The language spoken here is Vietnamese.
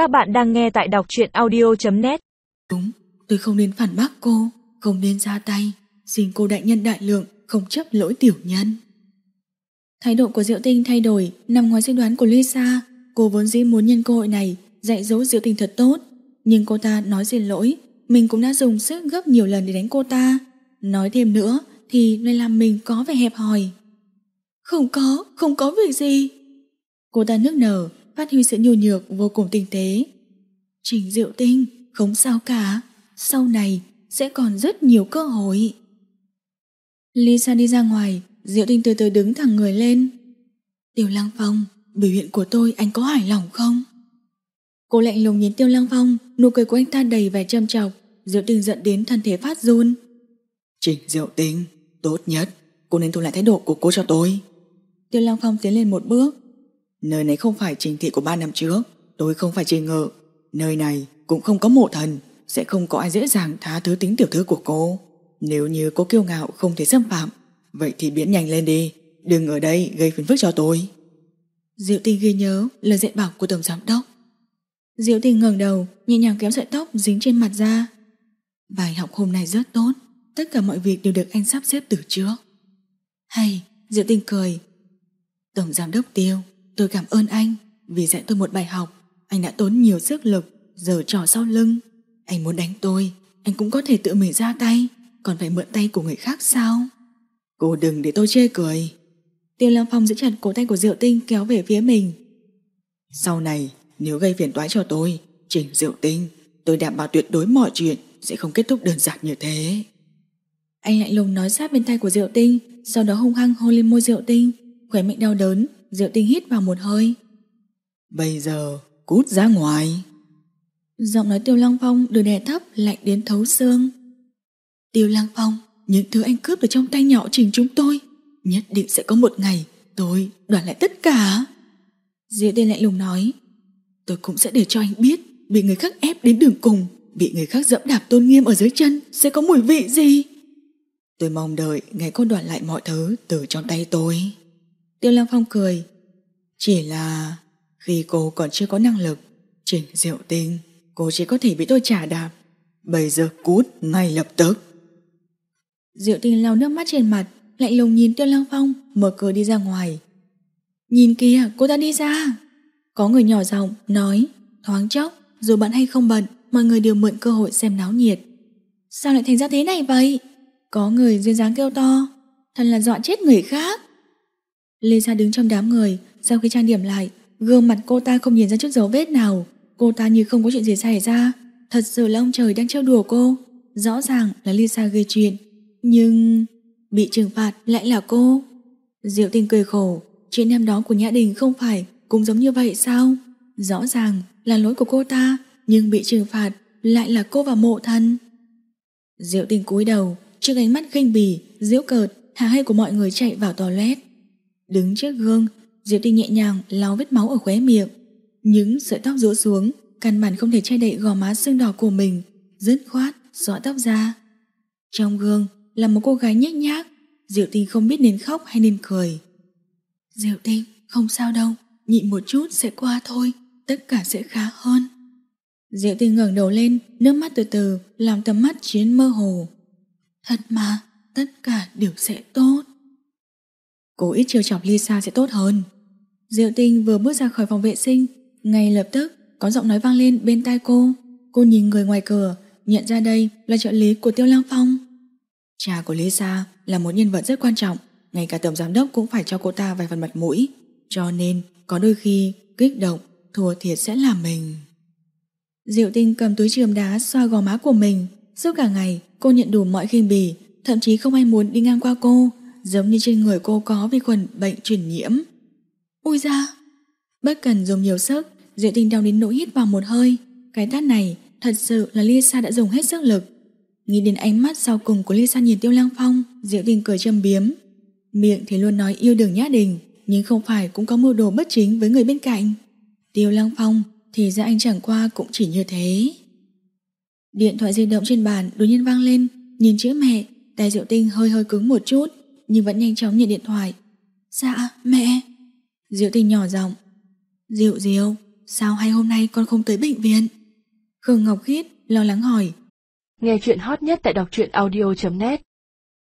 Các bạn đang nghe tại đọc truyện audio.net Đúng, tôi không nên phản bác cô, không nên ra tay. Xin cô đại nhân đại lượng, không chấp lỗi tiểu nhân. Thái độ của Diệu Tinh thay đổi nằm ngoài dự đoán của Lisa. Cô vốn dĩ muốn nhân cơ hội này dạy dỗ Diệu Tinh thật tốt. Nhưng cô ta nói xin lỗi, mình cũng đã dùng sức gấp nhiều lần để đánh cô ta. Nói thêm nữa thì lại làm mình có vẻ hẹp hòi. Không có, không có việc gì. Cô ta nước nở, phát huy sự nhu nhược vô cùng tinh tế. Trình Diệu Tinh, không sao cả, sau này sẽ còn rất nhiều cơ hội. Lisa đi ra ngoài, Diệu Tinh từ từ đứng thẳng người lên. Tiêu Lăng Phong, biểu hiện của tôi anh có hài lòng không? Cô lạnh lùng nhìn Tiêu Lăng Phong, nụ cười của anh ta đầy vẻ châm chọc, Diệu Tinh giận đến thân thể phát run. Trình Diệu Tinh, tốt nhất, cô nên thu lại thái độ của cô cho tôi. Tiêu Lăng Phong tiến lên một bước. Nơi này không phải trình thị của ba năm trước, tôi không phải trình ngờ Nơi này cũng không có mộ thần, sẽ không có ai dễ dàng tha thứ tính tiểu thư của cô. Nếu như cô kiêu ngạo không thể xâm phạm, vậy thì biến nhanh lên đi, đừng ở đây gây phiền phức cho tôi. Diệu Tinh ghi nhớ lời dạy bảo của Tổng Giám Đốc. Diệu Tinh ngẩng đầu, nhẹ nhàng kéo sợi tóc dính trên mặt ra. Bài học hôm nay rất tốt, tất cả mọi việc đều được anh sắp xếp từ trước. Hay, Diệu Tinh cười. Tổng Giám Đốc Tiêu, tôi cảm ơn anh vì dạy tôi một bài học. Anh đã tốn nhiều sức lực, giờ trò sau lưng. Anh muốn đánh tôi, anh cũng có thể tự mình ra tay, còn phải mượn tay của người khác sao? Cô đừng để tôi chê cười. Tiêu Lăng Phong giữ chặt cổ tay của Diệu Tinh kéo về phía mình. Sau này, nếu gây phiền toái cho tôi, Trình Diệu Tinh, tôi đảm bảo tuyệt đối mọi chuyện sẽ không kết thúc đơn giản như thế. Anh lạnh lùng nói sát bên tay của Diệu Tinh, sau đó hung hăng hôn lên môi Diệu Tinh, khỏe miệng đau đớn, Diệu Tinh hít vào một hơi. Bây giờ, cút ra ngoài. Giọng nói Tiêu Lăng Phong được đè thấp lạnh đến thấu xương. Tiêu Lăng Phong, những thứ anh cướp được trong tay nhỏ trình chúng tôi, nhất định sẽ có một ngày tôi đoạt lại tất cả. Diệu Tinh lạnh lùng nói, tôi cũng sẽ để cho anh biết bị người khác ép đến đường cùng, bị người khác dẫm đạp tôn nghiêm ở dưới chân sẽ có mùi vị gì. Tôi mong đợi ngày cô đoạt lại mọi thứ từ trong tay tôi. Tiêu Lăng Phong cười. Chỉ là khi cô còn chưa có năng lực, chỉnh diệu tinh, cô chỉ có thể bị tôi trả đạp. Bây giờ cút ngay lập tức. Diệu tinh lau nước mắt trên mặt, lạnh lùng nhìn Tiêu Lăng Phong, mở cửa đi ra ngoài. Nhìn kìa, cô ta đi ra. Có người nhỏ giọng nói, thoáng chốc, dù bận hay không bận, mọi người đều mượn cơ hội xem náo nhiệt. Sao lại thành ra thế này vậy? Có người duyên dáng kêu to, thật là dọa chết người khác. Lisa đứng trong đám người, sau khi trang điểm lại, gương mặt cô ta không nhìn ra chút dấu vết nào. Cô ta như không có chuyện gì xảy ra, thật sự là ông trời đang trêu đùa cô. Rõ ràng là Lisa gây chuyện, nhưng bị trừng phạt lại là cô. Diệu tình cười khổ, chuyện năm đó của Nhã Đình không phải cũng giống như vậy sao? Rõ ràng là lỗi của cô ta, nhưng bị trừng phạt lại là cô và mộ thân. Diệu tình cúi đầu, trước ánh mắt khinh bỉ, diễu cợt, hà hay của mọi người chạy vào toilet. Đứng trước gương, Diệu tinh nhẹ nhàng lau vết máu ở khóe miệng. Những sợi tóc rũ xuống, căn bản không thể che đậy gò má sưng đỏ của mình, dứt khoát, xõa tóc ra. Trong gương là một cô gái nhếch nhác, Diệu tinh không biết nên khóc hay nên cười. Diệu tinh, không sao đâu, nhịn một chút sẽ qua thôi, tất cả sẽ khá hơn. Diệu tinh ngẩng đầu lên, nước mắt từ từ làm tầm mắt chiến mơ hồ. Thật mà, tất cả đều sẽ tốt cố ít chiều chọc Lisa sẽ tốt hơn. Diệu tinh vừa bước ra khỏi phòng vệ sinh, ngay lập tức có giọng nói vang lên bên tai cô. Cô nhìn người ngoài cửa, nhận ra đây là trợ lý của Tiêu Lang Phong. Cha của Lisa là một nhân vật rất quan trọng, ngay cả tổng giám đốc cũng phải cho cô ta vài phần mặt mũi, cho nên có đôi khi kích động, thua thiệt sẽ là mình. Diệu tinh cầm túi trường đá xoa gò má của mình, suốt cả ngày cô nhận đủ mọi khinh bỉ, thậm chí không ai muốn đi ngang qua cô, giống như trên người cô có vi khuẩn bệnh truyền nhiễm. Ui da! Bất cần dùng nhiều sức, Diệu tinh đau đến nỗi hít vào một hơi. Cái tát này thật sự là Lisa đã dùng hết sức lực. Nghĩ đến ánh mắt sau cùng của Lisa nhìn Tiêu lang Phong, Diệu tinh cười châm biếm. Miệng thì luôn nói yêu đường nhã đình, nhưng không phải cũng có mưu đồ bất chính với người bên cạnh. Tiêu lang Phong thì ra anh chẳng qua cũng chỉ như thế. Điện thoại di động trên bàn đột nhiên vang lên, nhìn chữ mẹ, tay Diệu Tinh hơi hơi cứng một chút, nhưng vẫn nhanh chóng nhận điện thoại. Dạ, mẹ. Diệu tình nhỏ giọng. Diệu Diệu, sao hay hôm nay con không tới bệnh viện? Khương Ngọc Khiết lo lắng hỏi. Nghe chuyện hot nhất tại đọc truyện audio.net